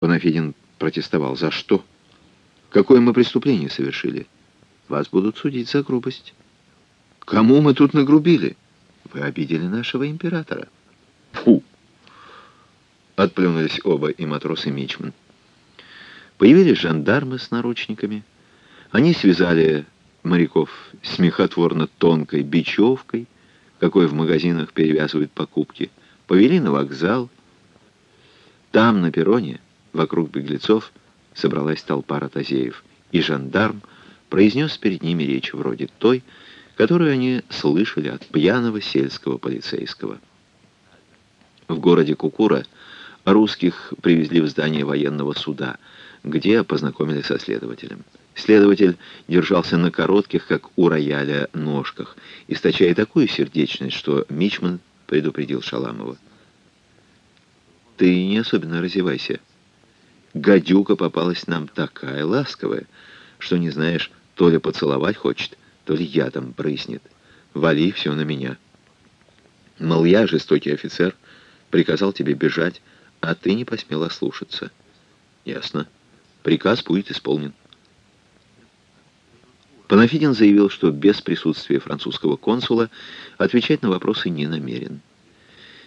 Панафидин протестовал. «За что? Какое мы преступление совершили? Вас будут судить за грубость». «Кому мы тут нагрубили?» «Вы обидели нашего императора». «Фу!» Отплюнулись оба, и матрос, и мичман. Появились жандармы с наручниками. Они связали моряков смехотворно тонкой бечевкой, какой в магазинах перевязывают покупки, повели на вокзал. Там, на перроне, Вокруг беглецов собралась толпа ротозеев, и жандарм произнес перед ними речь вроде той, которую они слышали от пьяного сельского полицейского. В городе Кукура русских привезли в здание военного суда, где познакомили со следователем. Следователь держался на коротких, как у рояля, ножках, источая такую сердечность, что Мичман предупредил Шаламова. «Ты не особенно разевайся», Гадюка попалась нам такая ласковая, что не знаешь, то ли поцеловать хочет, то ли ядом брызнет. Вали все на меня. Мол, я, жестокий офицер, приказал тебе бежать, а ты не посмела слушаться. Ясно. Приказ будет исполнен. Панафидин заявил, что без присутствия французского консула отвечать на вопросы не намерен.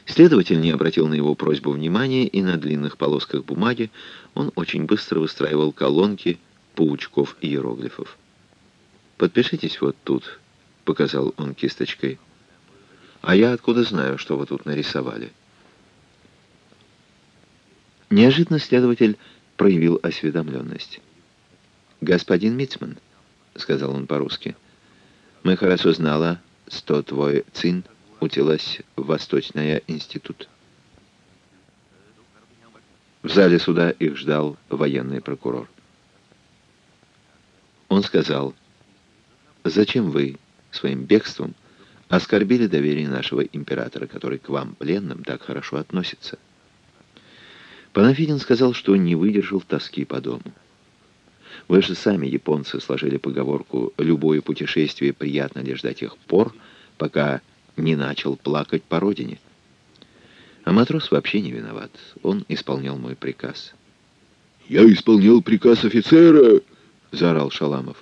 Следователь не обратил на его просьбу внимания, и на длинных полосках бумаги он очень быстро выстраивал колонки паучков и иероглифов. «Подпишитесь вот тут», — показал он кисточкой. «А я откуда знаю, что вы тут нарисовали?» Неожиданно следователь проявил осведомленность. «Господин Митцман», — сказал он по-русски, — «мы хорошо знала, что твой цин утилась в Восточный институт. В зале суда их ждал военный прокурор. Он сказал, «Зачем вы своим бегством оскорбили доверие нашего императора, который к вам, пленным, так хорошо относится?» Панафидин сказал, что не выдержал тоски по дому. Вы же сами, японцы, сложили поговорку «любое путешествие приятно лишь до тех пор, пока не начал плакать по родине. А матрос вообще не виноват. Он исполнял мой приказ. «Я исполнял приказ офицера!» — заорал Шаламов.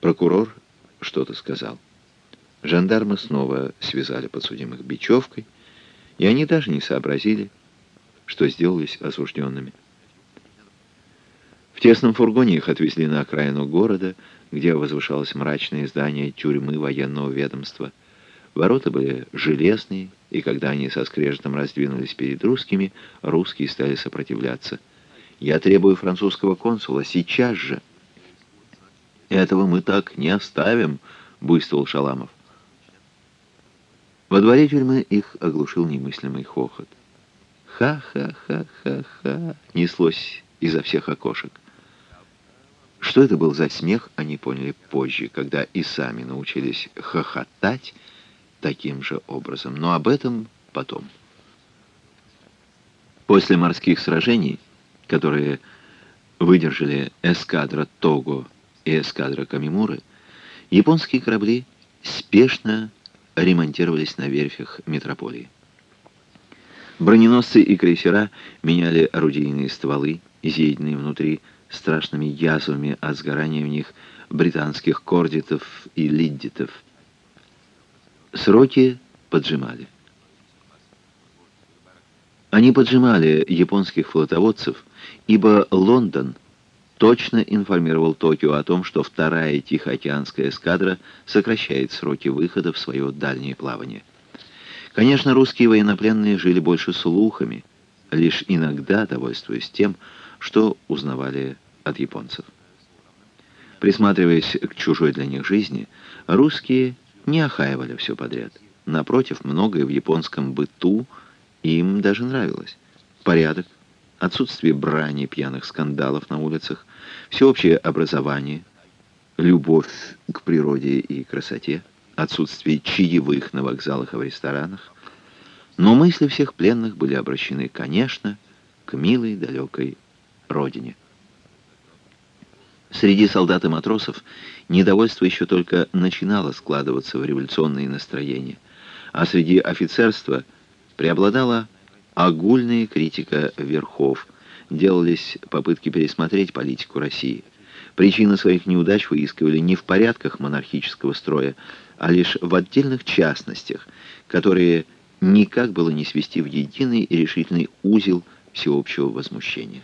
Прокурор что-то сказал. Жандармы снова связали подсудимых бечевкой, и они даже не сообразили, что сделались осужденными. В тесном фургоне их отвезли на окраину города, где возвышалось мрачное здание тюрьмы военного ведомства — Ворота были железные, и когда они со скрежетом раздвинулись перед русскими, русские стали сопротивляться. «Я требую французского консула сейчас же!» «Этого мы так не оставим!» — буйствовал Шаламов. Во дворе тюрьмы их оглушил немыслимый хохот. «Ха-ха-ха-ха-ха!» — неслось изо всех окошек. Что это был за смех, они поняли позже, когда и сами научились хохотать, таким же образом, но об этом потом. После морских сражений, которые выдержали эскадра Того и эскадра Камимуры, японские корабли спешно ремонтировались на верфях метрополии. Броненосцы и крейсера меняли орудийные стволы, изъеденные внутри страшными язвами от сгорания в них британских кордитов и лиддитов, Сроки поджимали. Они поджимали японских флотоводцев, ибо Лондон точно информировал Токио о том, что вторая Тихоокеанская эскадра сокращает сроки выхода в свое дальнее плавание. Конечно, русские военнопленные жили больше слухами, лишь иногда довольствуясь тем, что узнавали от японцев. Присматриваясь к чужой для них жизни, русские не охаивали все подряд. Напротив, многое в японском быту им даже нравилось. Порядок, отсутствие брани, пьяных скандалов на улицах, всеобщее образование, любовь к природе и красоте, отсутствие чаевых на вокзалах и в ресторанах. Но мысли всех пленных были обращены, конечно, к милой далекой родине. Среди солдат и матросов недовольство еще только начинало складываться в революционные настроения, а среди офицерства преобладала огульная критика верхов, делались попытки пересмотреть политику России. Причины своих неудач выискивали не в порядках монархического строя, а лишь в отдельных частностях, которые никак было не свести в единый и решительный узел всеобщего возмущения.